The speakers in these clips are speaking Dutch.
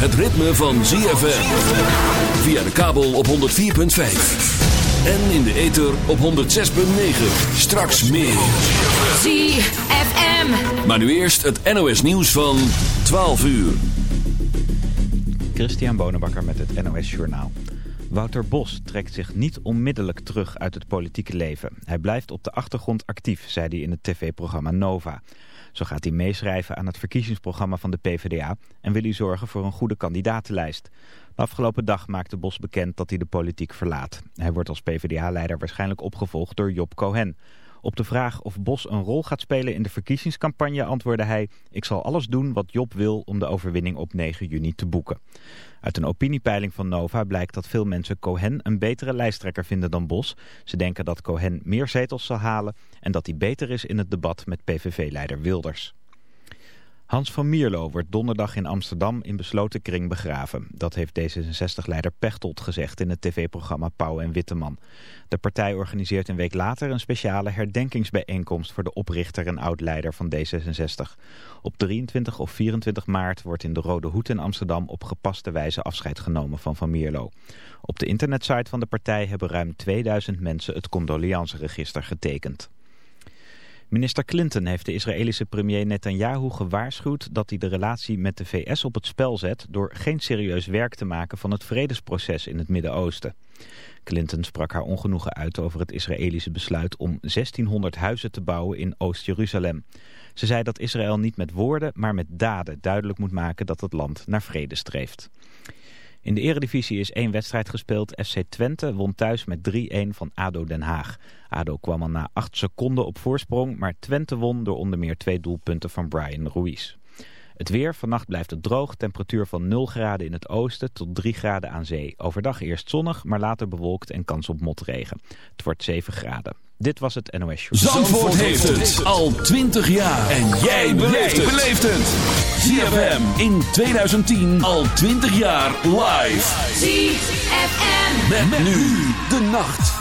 het ritme van ZFM. Via de kabel op 104.5. En in de ether op 106.9. Straks meer. ZFM. Maar nu eerst het NOS nieuws van 12 uur. Christian Bonenbakker met het NOS Journaal. Wouter Bos trekt zich niet onmiddellijk terug uit het politieke leven. Hij blijft op de achtergrond actief, zei hij in het tv-programma Nova. Zo gaat hij meeschrijven aan het verkiezingsprogramma van de PvdA... en wil hij zorgen voor een goede kandidatenlijst. De afgelopen dag maakte Bos bekend dat hij de politiek verlaat. Hij wordt als PvdA-leider waarschijnlijk opgevolgd door Job Cohen... Op de vraag of Bos een rol gaat spelen in de verkiezingscampagne antwoordde hij... ik zal alles doen wat Job wil om de overwinning op 9 juni te boeken. Uit een opiniepeiling van Nova blijkt dat veel mensen Cohen een betere lijsttrekker vinden dan Bos. Ze denken dat Cohen meer zetels zal halen en dat hij beter is in het debat met PVV-leider Wilders. Hans van Mierlo wordt donderdag in Amsterdam in besloten kring begraven. Dat heeft D66-leider Pechtold gezegd in het tv-programma Pauw en Witteman. De partij organiseert een week later een speciale herdenkingsbijeenkomst... voor de oprichter en oud-leider van D66. Op 23 of 24 maart wordt in de Rode Hoed in Amsterdam... op gepaste wijze afscheid genomen van Van Mierlo. Op de internetsite van de partij hebben ruim 2000 mensen... het condoleanceregister getekend. Minister Clinton heeft de Israëlische premier Netanyahu gewaarschuwd dat hij de relatie met de VS op het spel zet door geen serieus werk te maken van het vredesproces in het Midden-Oosten. Clinton sprak haar ongenoegen uit over het Israëlische besluit om 1600 huizen te bouwen in Oost-Jeruzalem. Ze zei dat Israël niet met woorden, maar met daden duidelijk moet maken dat het land naar vrede streeft. In de eredivisie is één wedstrijd gespeeld. FC Twente won thuis met 3-1 van ADO Den Haag. ADO kwam al na 8 seconden op voorsprong, maar Twente won door onder meer twee doelpunten van Brian Ruiz. Het weer, vannacht blijft het droog, temperatuur van 0 graden in het oosten tot 3 graden aan zee. Overdag eerst zonnig, maar later bewolkt en kans op motregen. Het wordt 7 graden. Dit was het NOS Show. Zandvoort, heeft het al 20 jaar. En jij beleeft het. ZFM in 2010 al 20 jaar live. ZFM. Met, met nu de nacht.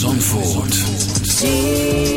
Zandvoort.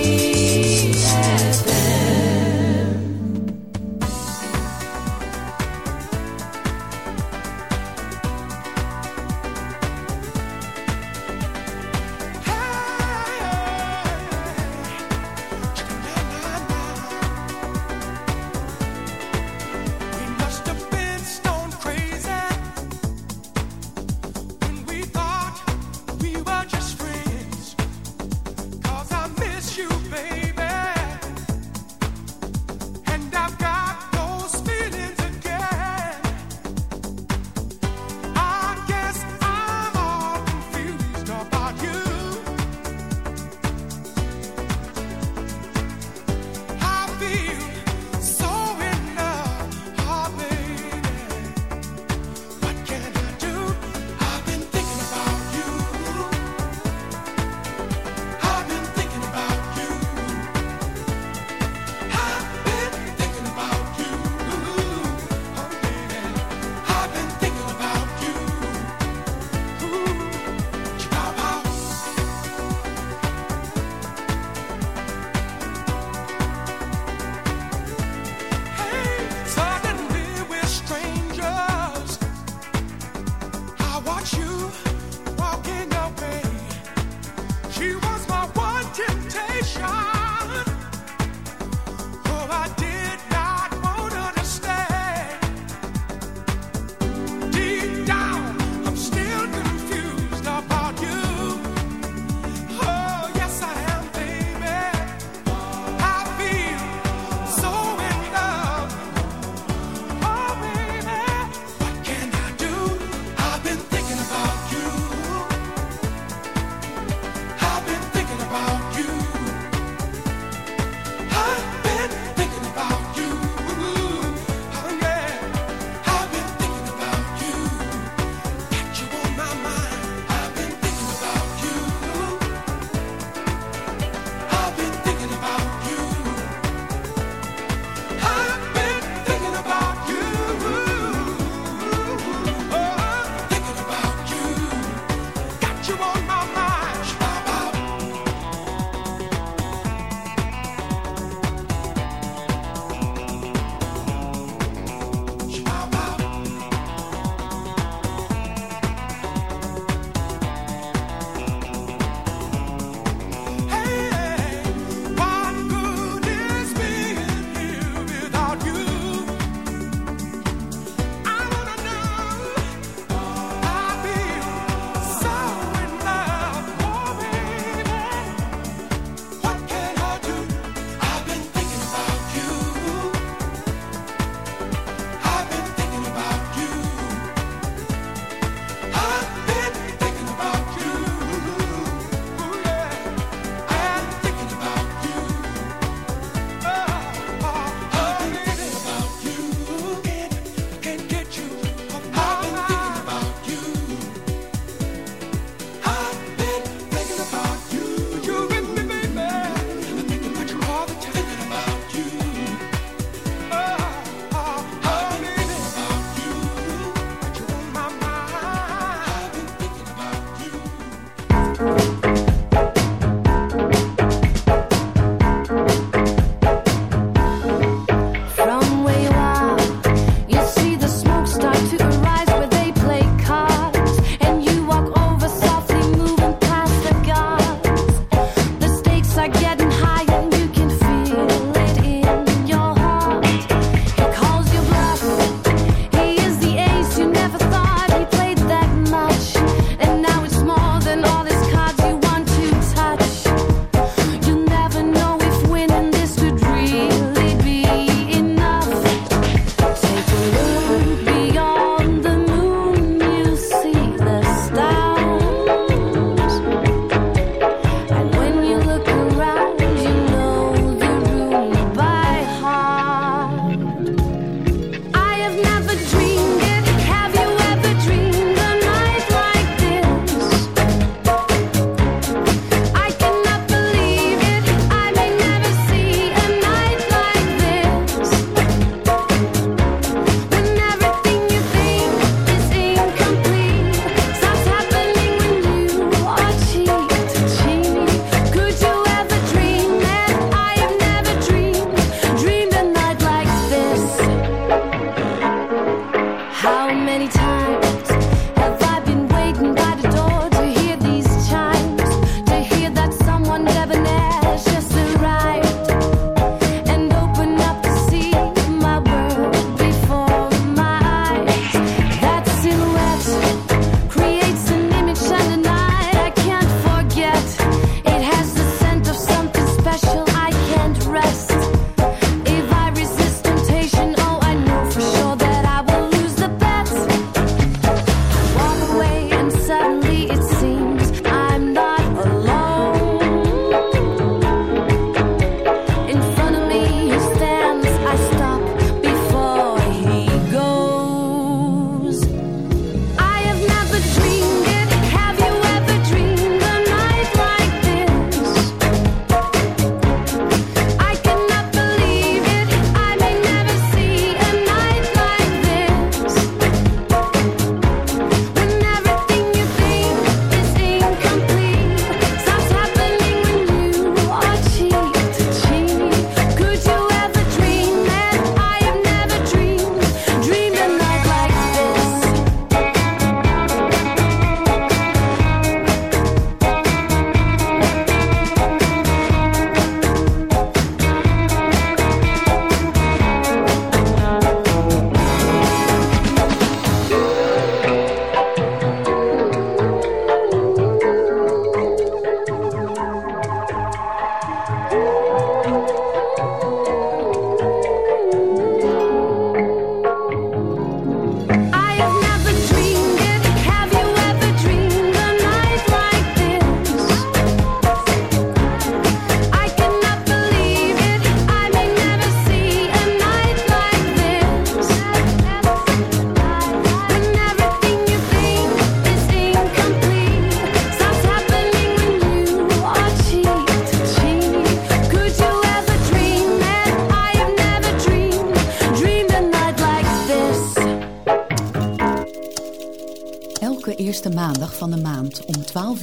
many times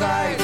als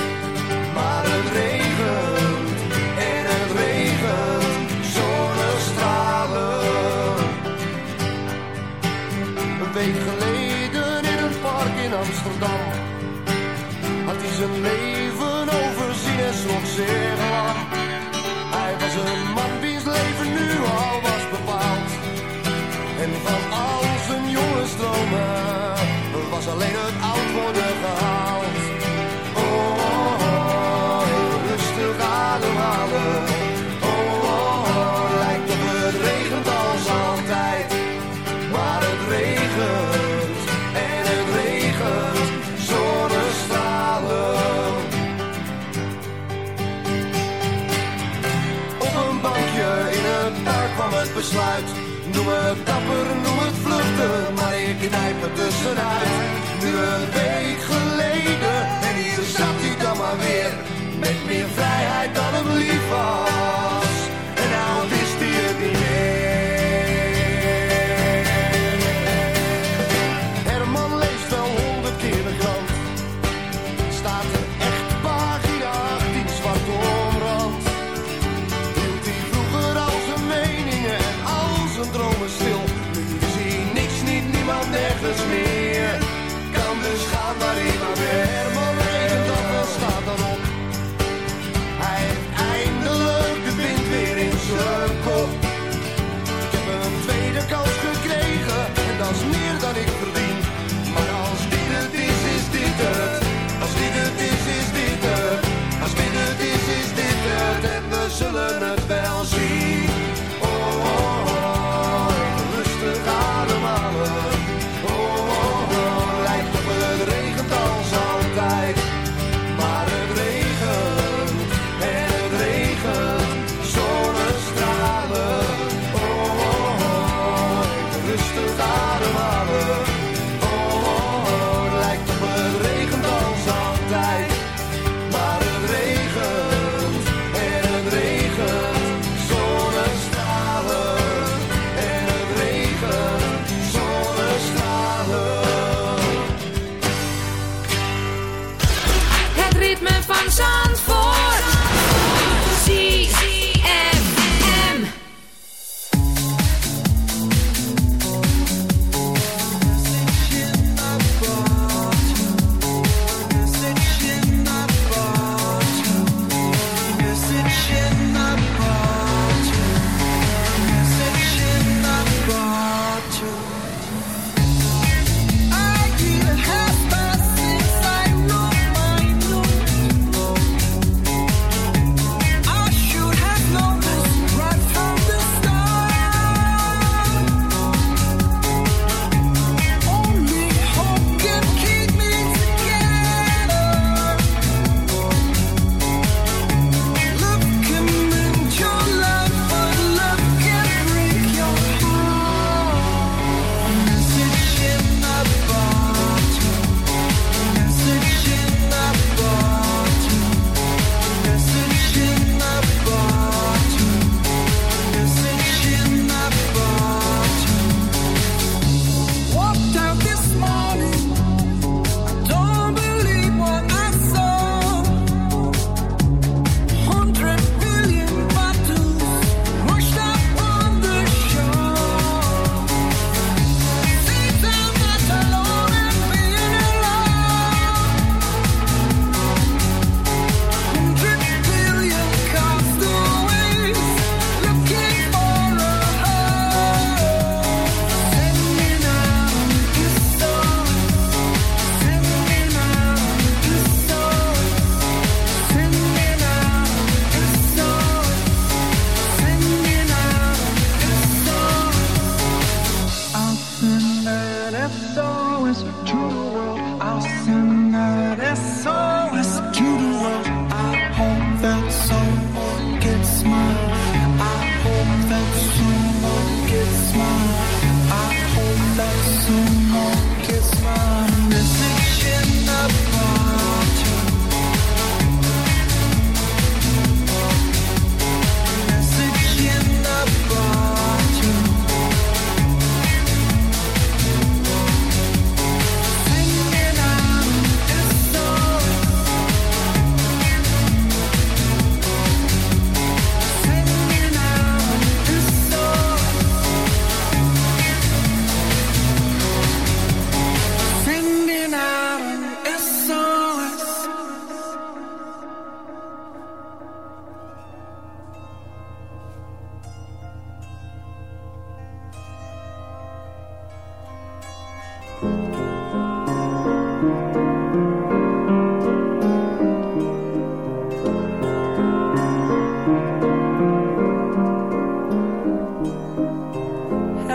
tonight.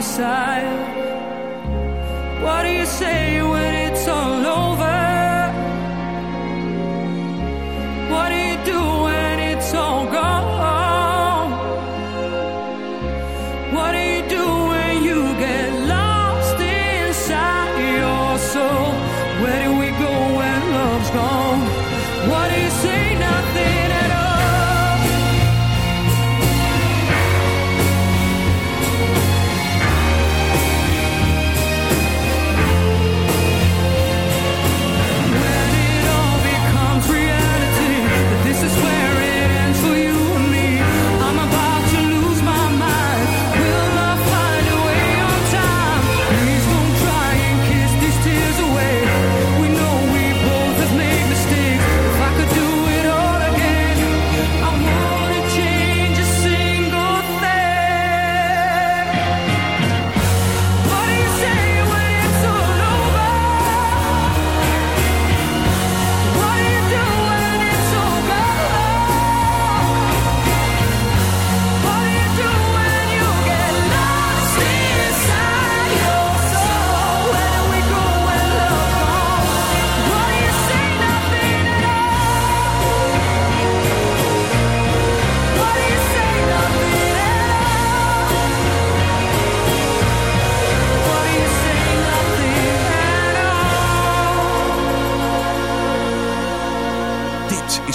outside. What do you say?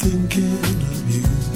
thinking of you,